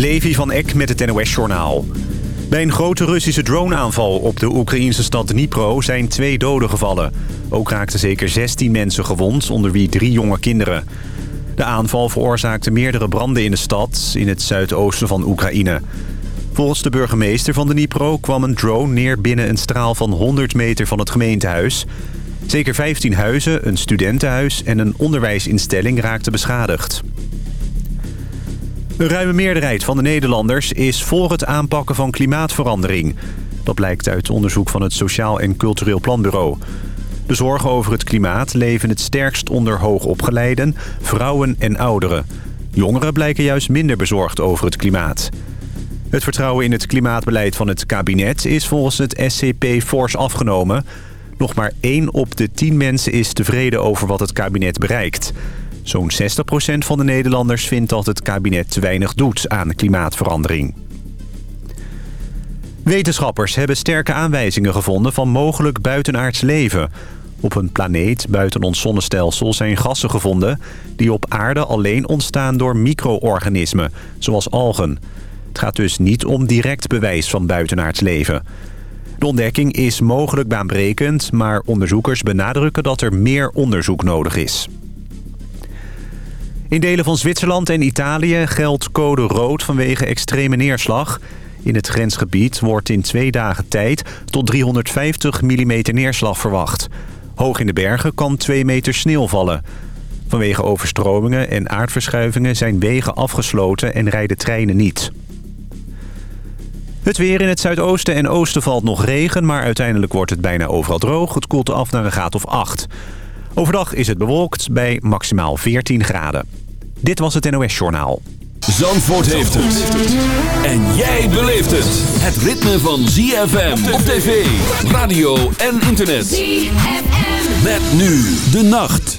Levi van Eck met het NOS-journaal. Bij een grote Russische droneaanval op de Oekraïnse stad Dnipro zijn twee doden gevallen. Ook raakten zeker 16 mensen gewond, onder wie drie jonge kinderen. De aanval veroorzaakte meerdere branden in de stad, in het zuidoosten van Oekraïne. Volgens de burgemeester van Dnipro kwam een drone neer binnen een straal van 100 meter van het gemeentehuis. Zeker 15 huizen, een studentenhuis en een onderwijsinstelling raakten beschadigd. Een ruime meerderheid van de Nederlanders is voor het aanpakken van klimaatverandering. Dat blijkt uit onderzoek van het Sociaal en Cultureel Planbureau. De zorgen over het klimaat leven het sterkst onder hoogopgeleiden, vrouwen en ouderen. Jongeren blijken juist minder bezorgd over het klimaat. Het vertrouwen in het klimaatbeleid van het kabinet is volgens het SCP fors afgenomen. Nog maar 1 op de 10 mensen is tevreden over wat het kabinet bereikt. Zo'n 60% van de Nederlanders vindt dat het kabinet te weinig doet aan klimaatverandering. Wetenschappers hebben sterke aanwijzingen gevonden van mogelijk buitenaards leven. Op een planeet buiten ons zonnestelsel zijn gassen gevonden... die op aarde alleen ontstaan door micro-organismen, zoals algen. Het gaat dus niet om direct bewijs van buitenaards leven. De ontdekking is mogelijk baanbrekend, maar onderzoekers benadrukken dat er meer onderzoek nodig is. In delen van Zwitserland en Italië geldt code rood vanwege extreme neerslag. In het grensgebied wordt in twee dagen tijd tot 350 mm neerslag verwacht. Hoog in de bergen kan 2 meter sneeuw vallen. Vanwege overstromingen en aardverschuivingen zijn wegen afgesloten en rijden treinen niet. Het weer in het zuidoosten en oosten valt nog regen... maar uiteindelijk wordt het bijna overal droog. Het koelt af naar een graad of 8. Overdag is het bewolkt bij maximaal 14 graden. Dit was het NOS Journaal. Zandvoort heeft het. En jij beleeft het. Het ritme van ZFM op tv, radio en internet. ZFM. Met nu de nacht.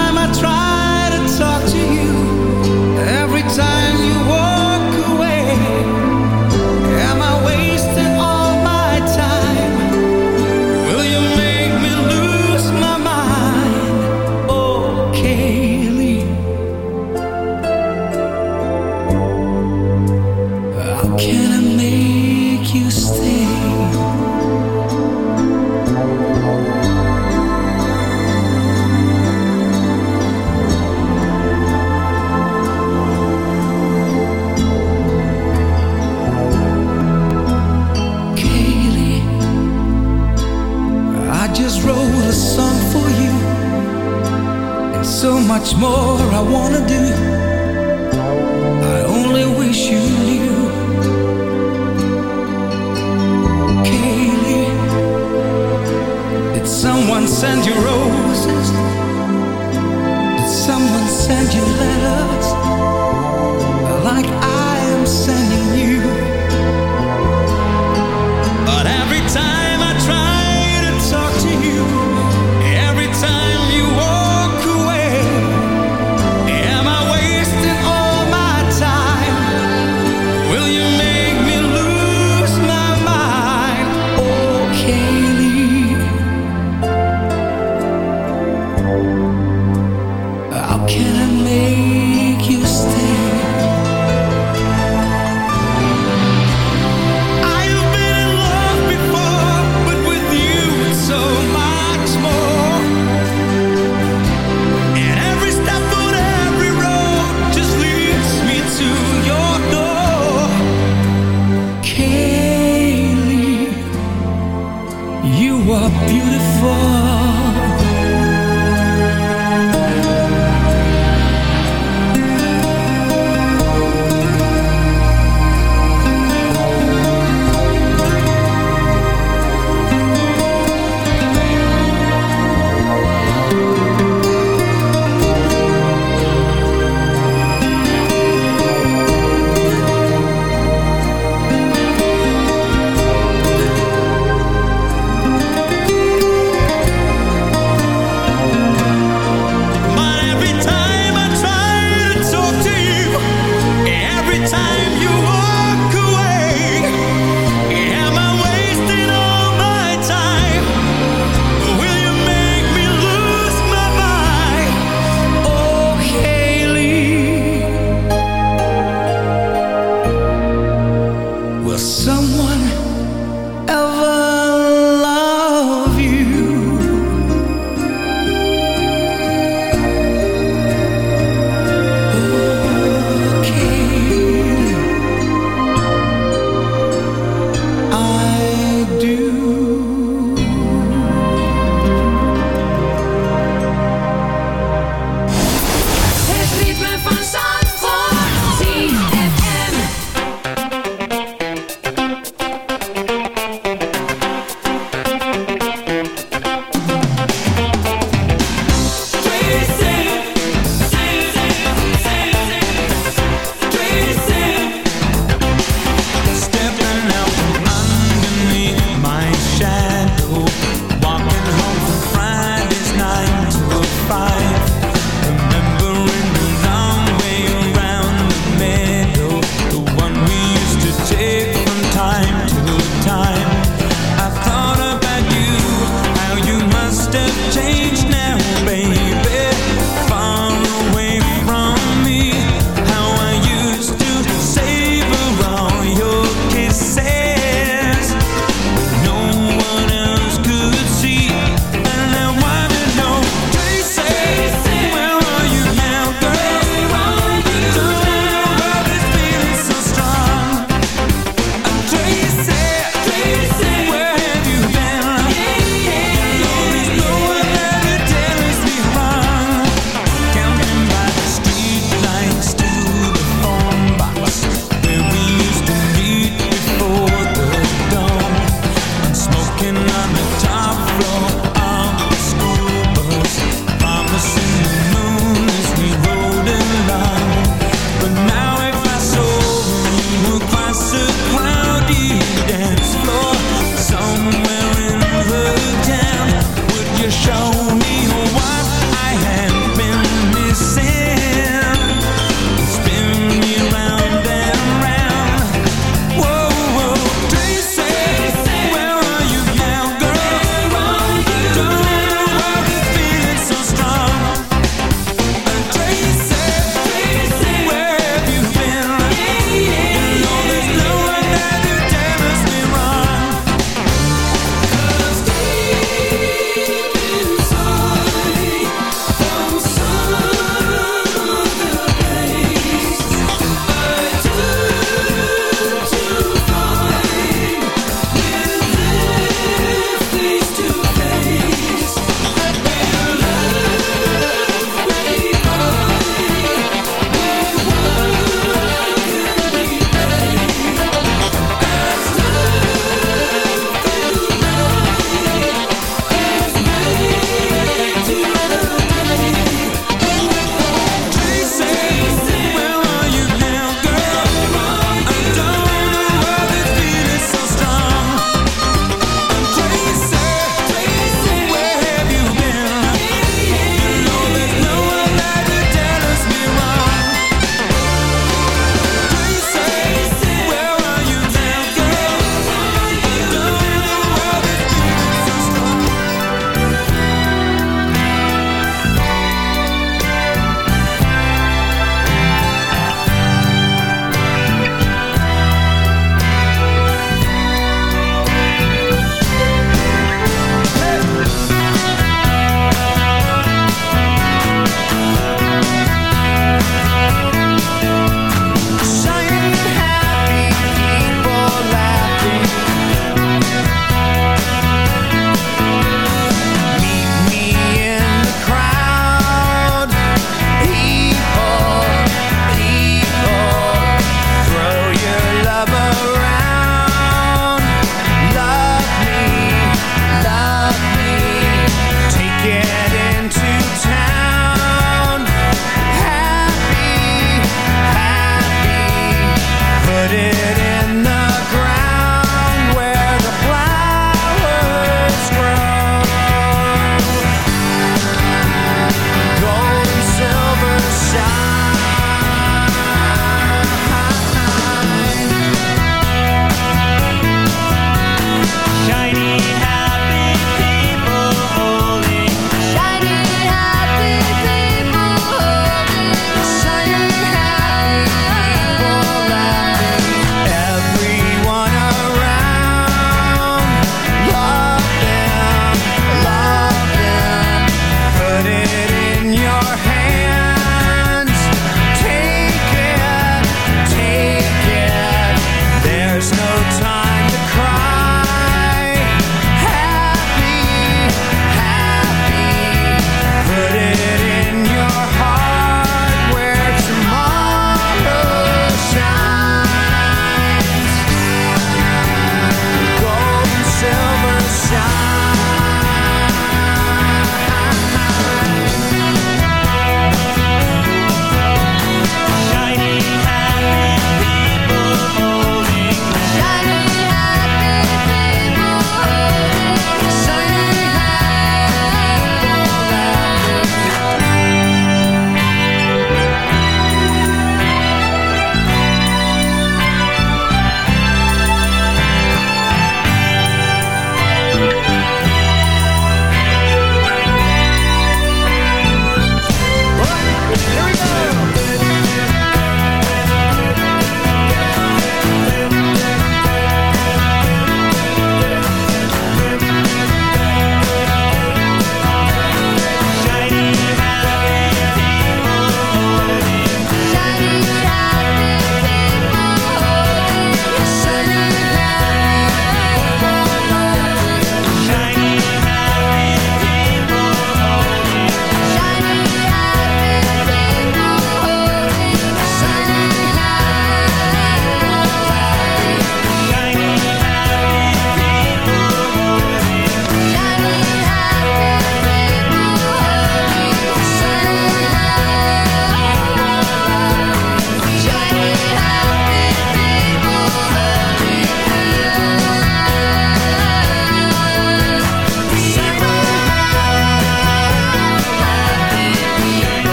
I wanna How can I?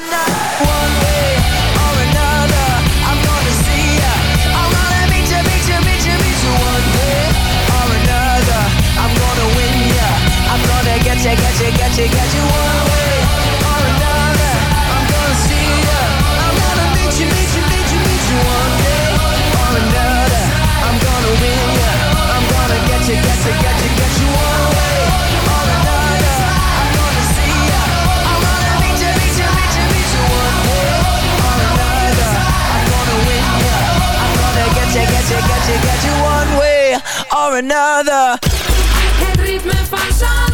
night. another. Het ritme van.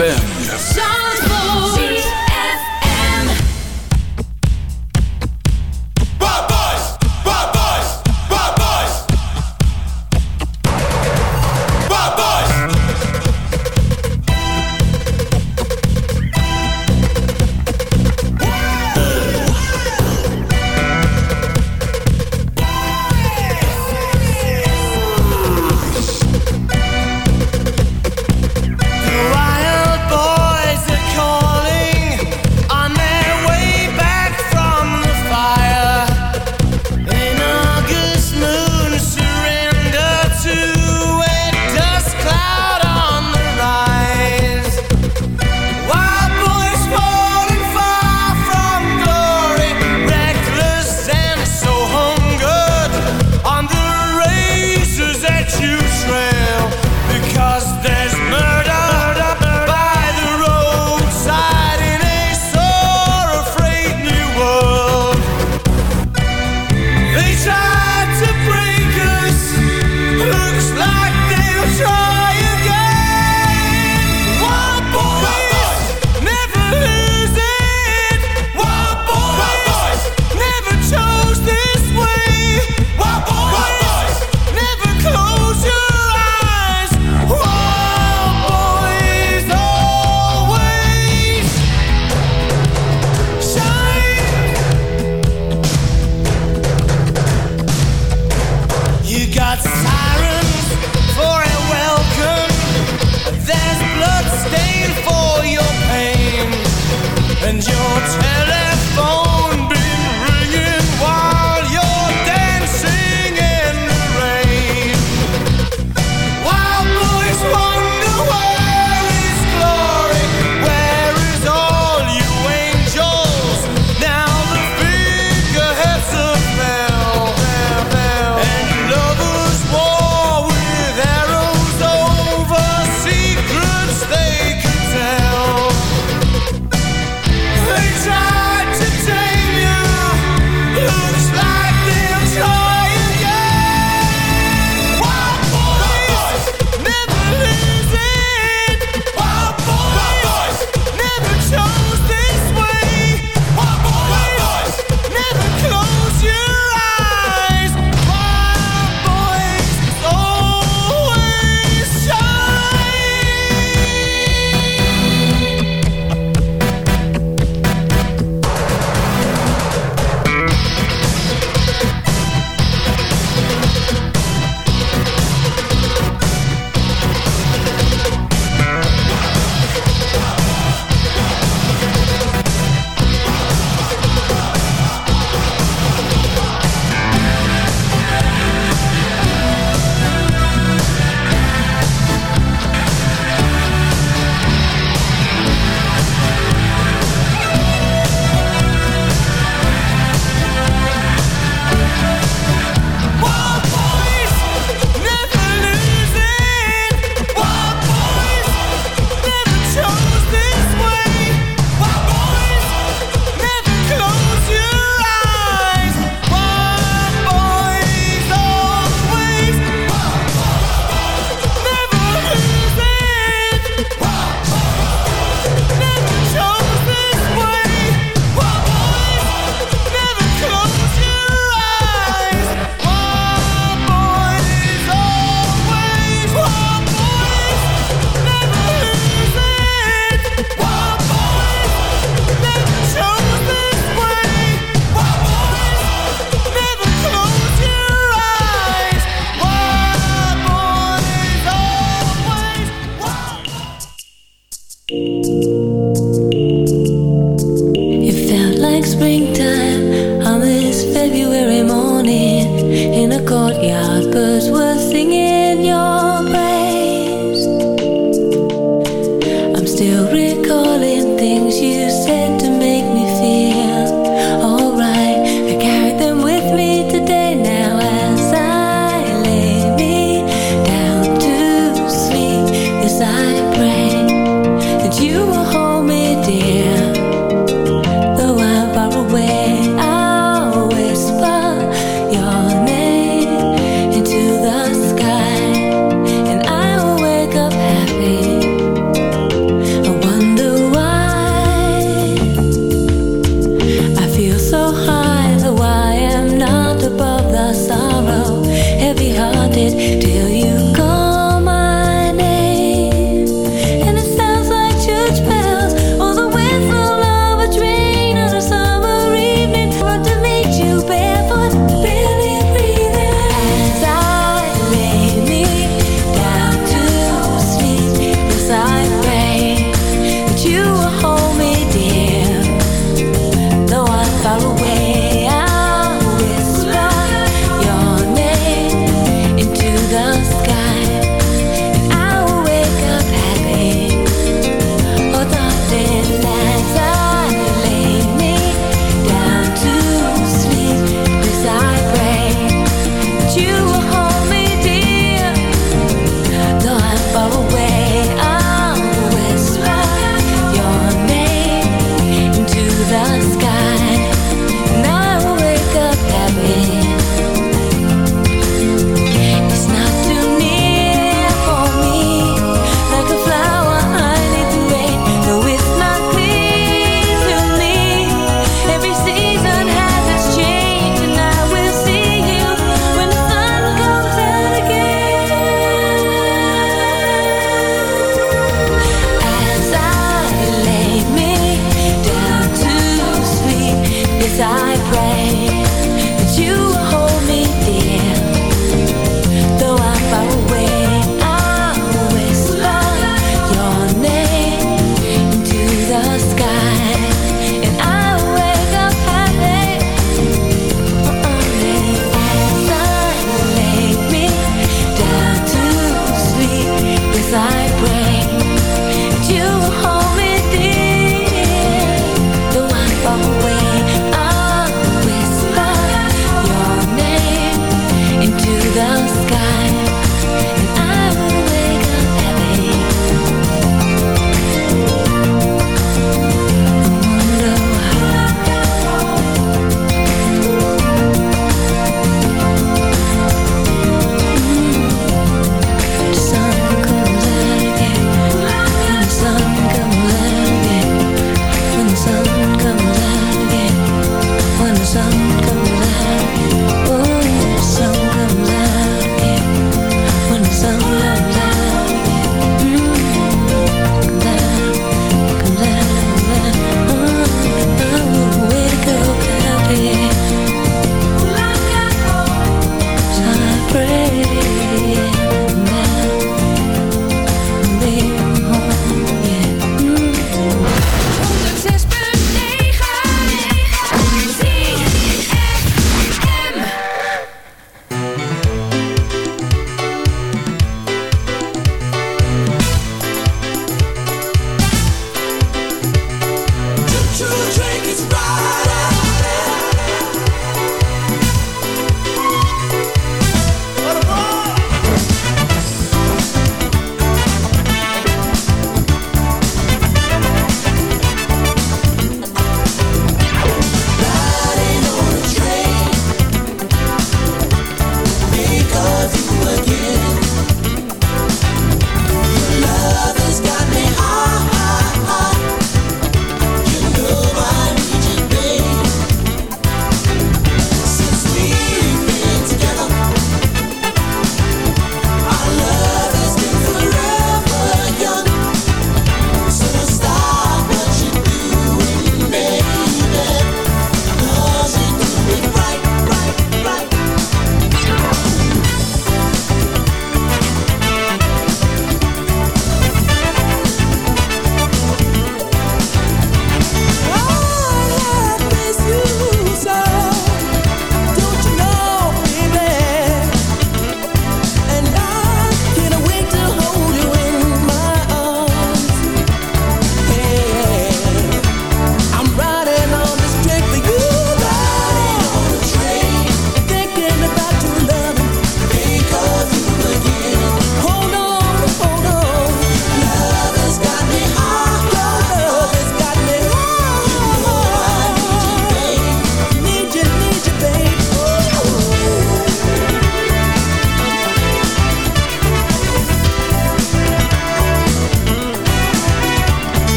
ZFM